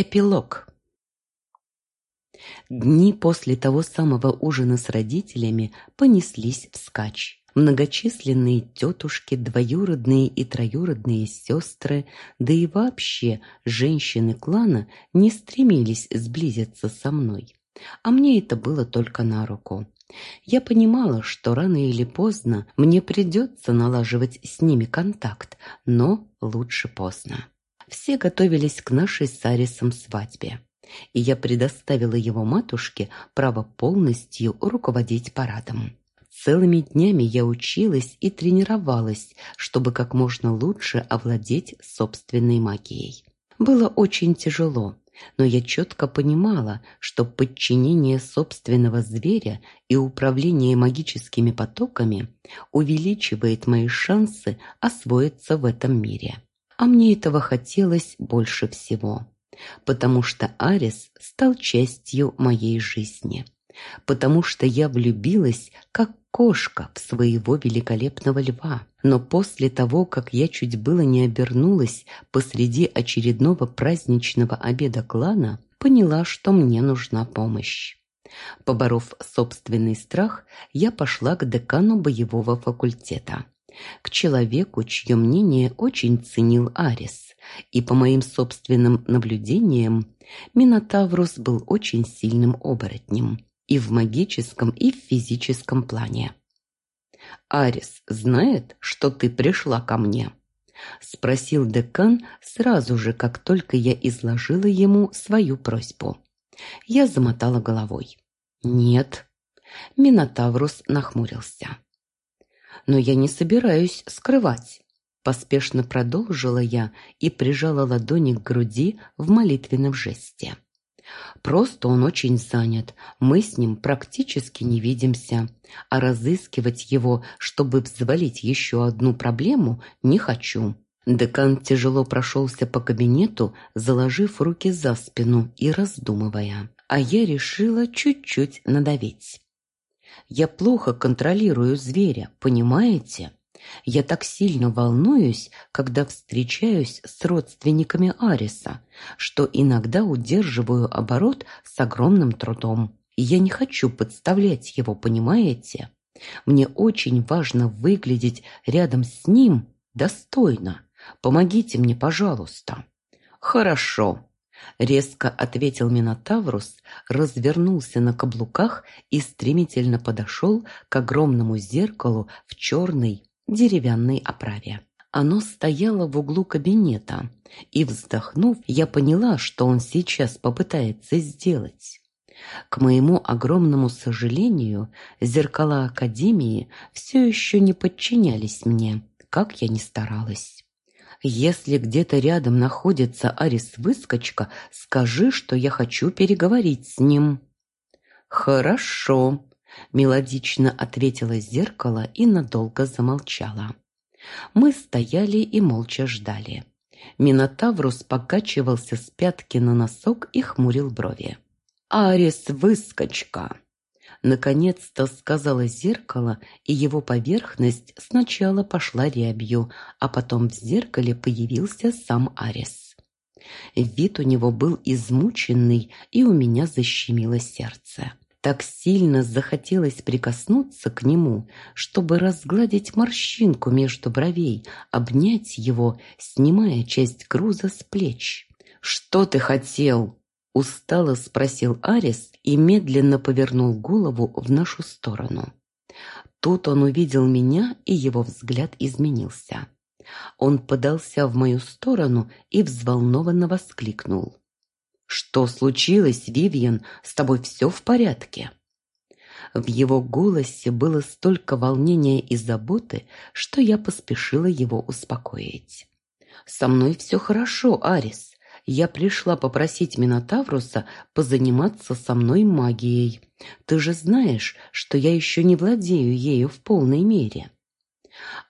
Эпилог. Дни после того самого ужина с родителями понеслись вскачь. Многочисленные тетушки, двоюродные и троюродные сестры, да и вообще женщины клана не стремились сблизиться со мной. А мне это было только на руку. Я понимала, что рано или поздно мне придется налаживать с ними контакт, но лучше поздно. Все готовились к нашей с Арисом свадьбе, и я предоставила его матушке право полностью руководить парадом. Целыми днями я училась и тренировалась, чтобы как можно лучше овладеть собственной магией. Было очень тяжело, но я четко понимала, что подчинение собственного зверя и управление магическими потоками увеличивает мои шансы освоиться в этом мире. А мне этого хотелось больше всего, потому что Арис стал частью моей жизни, потому что я влюбилась, как кошка, в своего великолепного льва. Но после того, как я чуть было не обернулась посреди очередного праздничного обеда клана, поняла, что мне нужна помощь. Поборов собственный страх, я пошла к декану боевого факультета к человеку, чье мнение очень ценил Арис. И по моим собственным наблюдениям, Минотаврус был очень сильным оборотнем и в магическом, и в физическом плане. «Арис знает, что ты пришла ко мне?» – спросил декан сразу же, как только я изложила ему свою просьбу. Я замотала головой. «Нет». Минотаврус нахмурился но я не собираюсь скрывать. Поспешно продолжила я и прижала ладони к груди в молитвенном жесте. Просто он очень занят, мы с ним практически не видимся, а разыскивать его, чтобы взвалить еще одну проблему, не хочу. Декан тяжело прошелся по кабинету, заложив руки за спину и раздумывая, а я решила чуть-чуть надавить. Я плохо контролирую зверя, понимаете? Я так сильно волнуюсь, когда встречаюсь с родственниками Ариса, что иногда удерживаю оборот с огромным трудом. И я не хочу подставлять его, понимаете? Мне очень важно выглядеть рядом с ним достойно. Помогите мне, пожалуйста. Хорошо, Резко ответил Минотаврус, развернулся на каблуках и стремительно подошел к огромному зеркалу в черной деревянной оправе. Оно стояло в углу кабинета, и, вздохнув, я поняла, что он сейчас попытается сделать. К моему огромному сожалению, зеркала Академии все еще не подчинялись мне, как я ни старалась. Если где-то рядом находится Арис-выскочка, скажи, что я хочу переговорить с ним». «Хорошо», – мелодично ответила зеркало и надолго замолчала. Мы стояли и молча ждали. Минотаврус покачивался с пятки на носок и хмурил брови. «Арис-выскочка!» Наконец-то сказала зеркало, и его поверхность сначала пошла рябью, а потом в зеркале появился сам Арис. Вид у него был измученный, и у меня защемило сердце. Так сильно захотелось прикоснуться к нему, чтобы разгладить морщинку между бровей, обнять его, снимая часть груза с плеч. «Что ты хотел?» Устало спросил Арис и медленно повернул голову в нашу сторону. Тут он увидел меня, и его взгляд изменился. Он подался в мою сторону и взволнованно воскликнул. «Что случилось, Вивьен? С тобой все в порядке?» В его голосе было столько волнения и заботы, что я поспешила его успокоить. «Со мной все хорошо, Арис. Я пришла попросить Минотавруса позаниматься со мной магией. Ты же знаешь, что я еще не владею ею в полной мере».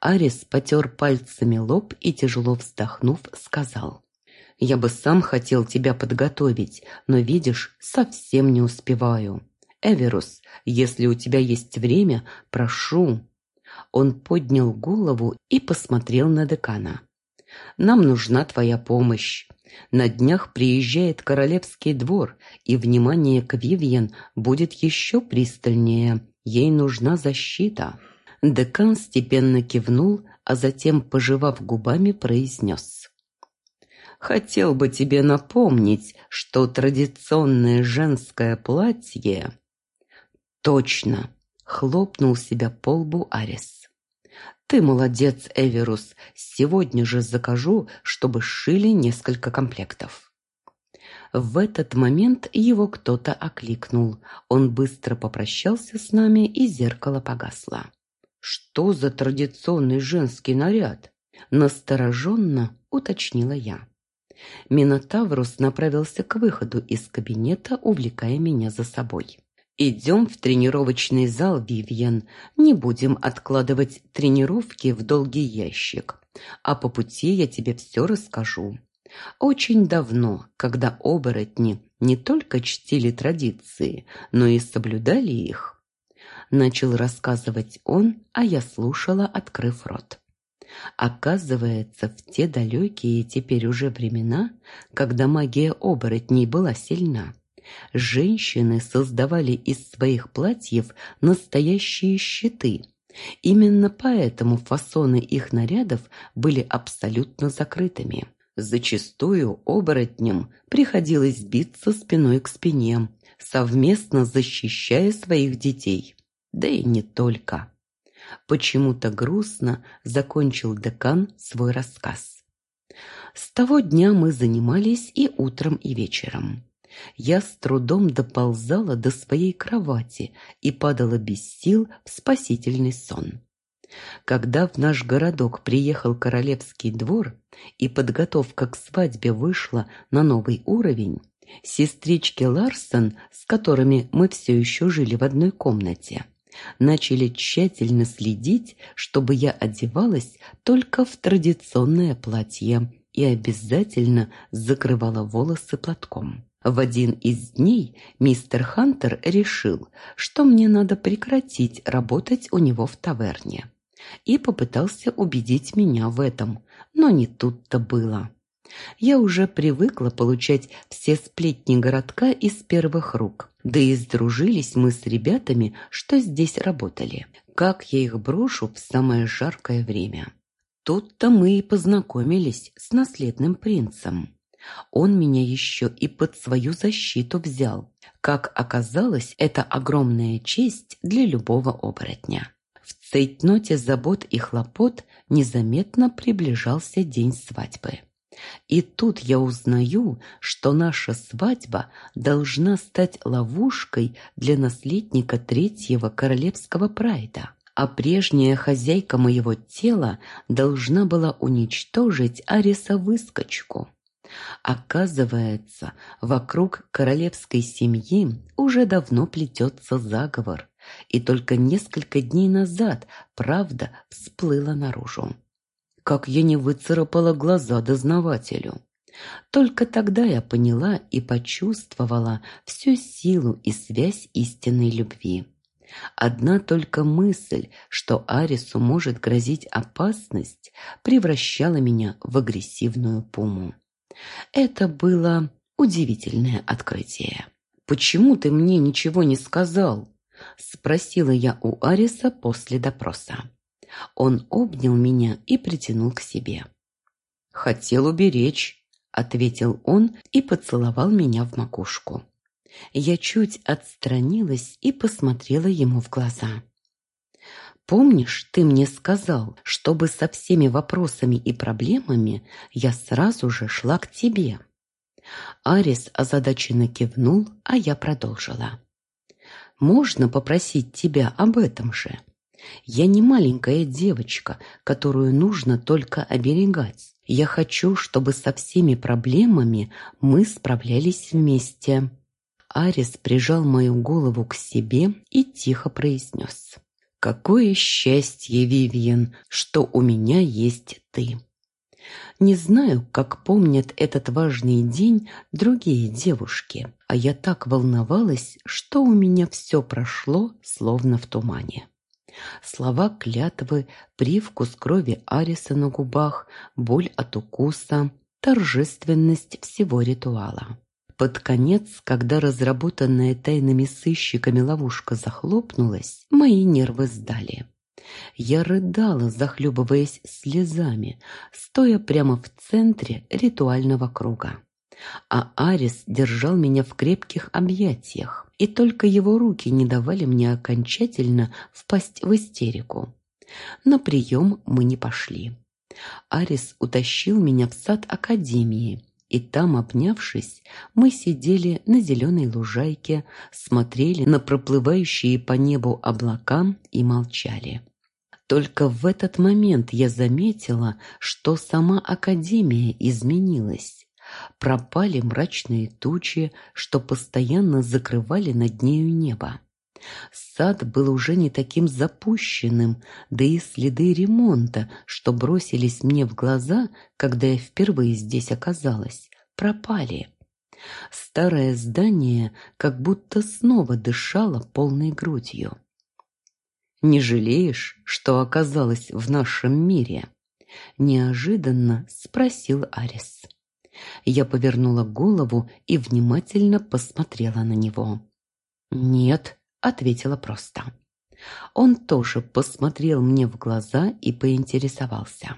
Арис потер пальцами лоб и, тяжело вздохнув, сказал. «Я бы сам хотел тебя подготовить, но, видишь, совсем не успеваю. Эверус, если у тебя есть время, прошу». Он поднял голову и посмотрел на декана. Нам нужна твоя помощь. На днях приезжает королевский двор, и внимание к Вивьен будет еще пристальнее. Ей нужна защита». Декан степенно кивнул, а затем, пожевав губами, произнес. «Хотел бы тебе напомнить, что традиционное женское платье...» «Точно!» — хлопнул себя по лбу Арис. «Ты молодец, Эверус. Сегодня же закажу, чтобы сшили несколько комплектов». В этот момент его кто-то окликнул. Он быстро попрощался с нами, и зеркало погасло. «Что за традиционный женский наряд?» Настороженно уточнила я. Минотаврус направился к выходу из кабинета, увлекая меня за собой. «Идем в тренировочный зал, Вивьен. Не будем откладывать тренировки в долгий ящик. А по пути я тебе все расскажу. Очень давно, когда оборотни не только чтили традиции, но и соблюдали их, начал рассказывать он, а я слушала, открыв рот. Оказывается, в те далекие теперь уже времена, когда магия оборотней была сильна, Женщины создавали из своих платьев настоящие щиты. Именно поэтому фасоны их нарядов были абсолютно закрытыми. Зачастую оборотням приходилось биться спиной к спине, совместно защищая своих детей. Да и не только. Почему-то грустно закончил декан свой рассказ. С того дня мы занимались и утром, и вечером. Я с трудом доползала до своей кровати и падала без сил в спасительный сон. Когда в наш городок приехал королевский двор и подготовка к свадьбе вышла на новый уровень, сестрички Ларсон, с которыми мы все еще жили в одной комнате, начали тщательно следить, чтобы я одевалась только в традиционное платье и обязательно закрывала волосы платком. В один из дней мистер Хантер решил, что мне надо прекратить работать у него в таверне. И попытался убедить меня в этом, но не тут-то было. Я уже привыкла получать все сплетни городка из первых рук, да и сдружились мы с ребятами, что здесь работали. Как я их брошу в самое жаркое время. Тут-то мы и познакомились с наследным принцем. Он меня еще и под свою защиту взял. Как оказалось, это огромная честь для любого оборотня. В цейтноте забот и хлопот незаметно приближался день свадьбы. И тут я узнаю, что наша свадьба должна стать ловушкой для наследника третьего королевского прайда, а прежняя хозяйка моего тела должна была уничтожить Ариса-выскочку. Оказывается, вокруг королевской семьи уже давно плетется заговор, и только несколько дней назад правда всплыла наружу. Как я не выцарапала глаза дознавателю. Только тогда я поняла и почувствовала всю силу и связь истинной любви. Одна только мысль, что Арису может грозить опасность, превращала меня в агрессивную пуму. Это было удивительное открытие. «Почему ты мне ничего не сказал?» – спросила я у Ариса после допроса. Он обнял меня и притянул к себе. «Хотел уберечь», – ответил он и поцеловал меня в макушку. Я чуть отстранилась и посмотрела ему в глаза. Помнишь, ты мне сказал, чтобы со всеми вопросами и проблемами я сразу же шла к тебе?» Арис озадаченно кивнул, а я продолжила. «Можно попросить тебя об этом же? Я не маленькая девочка, которую нужно только оберегать. Я хочу, чтобы со всеми проблемами мы справлялись вместе». Арис прижал мою голову к себе и тихо произнес. Какое счастье, Вивьен, что у меня есть ты. Не знаю, как помнят этот важный день другие девушки, а я так волновалась, что у меня все прошло, словно в тумане. Слова клятвы, привкус крови Ариса на губах, боль от укуса, торжественность всего ритуала. Под конец, когда разработанная тайными сыщиками ловушка захлопнулась, мои нервы сдали. Я рыдала, захлебываясь слезами, стоя прямо в центре ритуального круга. А Арис держал меня в крепких объятиях, и только его руки не давали мне окончательно впасть в истерику. На прием мы не пошли. Арис утащил меня в сад Академии, и там, обнявшись, мы сидели на зеленой лужайке, смотрели на проплывающие по небу облака и молчали. Только в этот момент я заметила, что сама Академия изменилась. Пропали мрачные тучи, что постоянно закрывали над нею небо. Сад был уже не таким запущенным, да и следы ремонта, что бросились мне в глаза, когда я впервые здесь оказалась, пропали. Старое здание как будто снова дышало полной грудью. «Не жалеешь, что оказалась в нашем мире?» Неожиданно спросил Арис. Я повернула голову и внимательно посмотрела на него. «Нет», Ответила просто. Он тоже посмотрел мне в глаза и поинтересовался.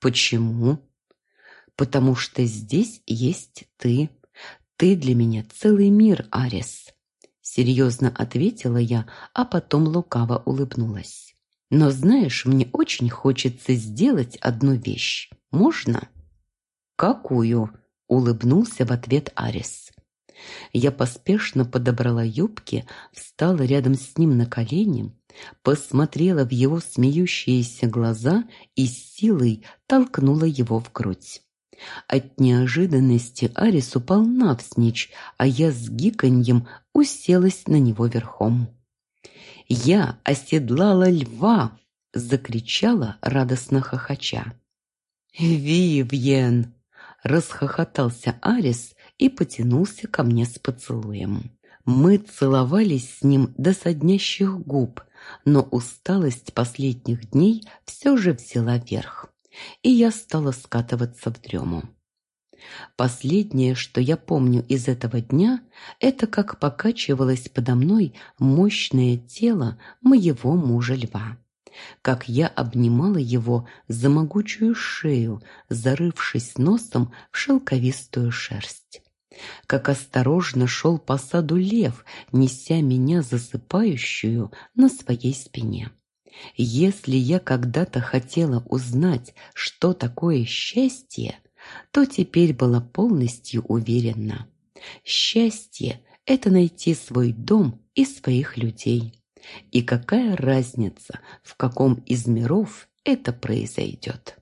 «Почему?» «Потому что здесь есть ты. Ты для меня целый мир, Арис». Серьезно ответила я, а потом лукаво улыбнулась. «Но знаешь, мне очень хочется сделать одну вещь. Можно?» «Какую?» – улыбнулся в ответ Арис. Я поспешно подобрала юбки, встала рядом с ним на колени, посмотрела в его смеющиеся глаза и силой толкнула его в грудь. От неожиданности Арис упал навсничь, а я с гиканьем уселась на него верхом. «Я оседлала льва!» — закричала радостно хохоча. «Вивьен!» — расхохотался Арис и потянулся ко мне с поцелуем. Мы целовались с ним до соднящих губ, но усталость последних дней все же взяла верх, и я стала скатываться в дрему. Последнее, что я помню из этого дня, это как покачивалось подо мной мощное тело моего мужа-льва как я обнимала его за могучую шею, зарывшись носом в шелковистую шерсть как осторожно шел по саду лев, неся меня засыпающую на своей спине. Если я когда-то хотела узнать, что такое счастье, то теперь была полностью уверена. Счастье – это найти свой дом и своих людей. И какая разница, в каком из миров это произойдет?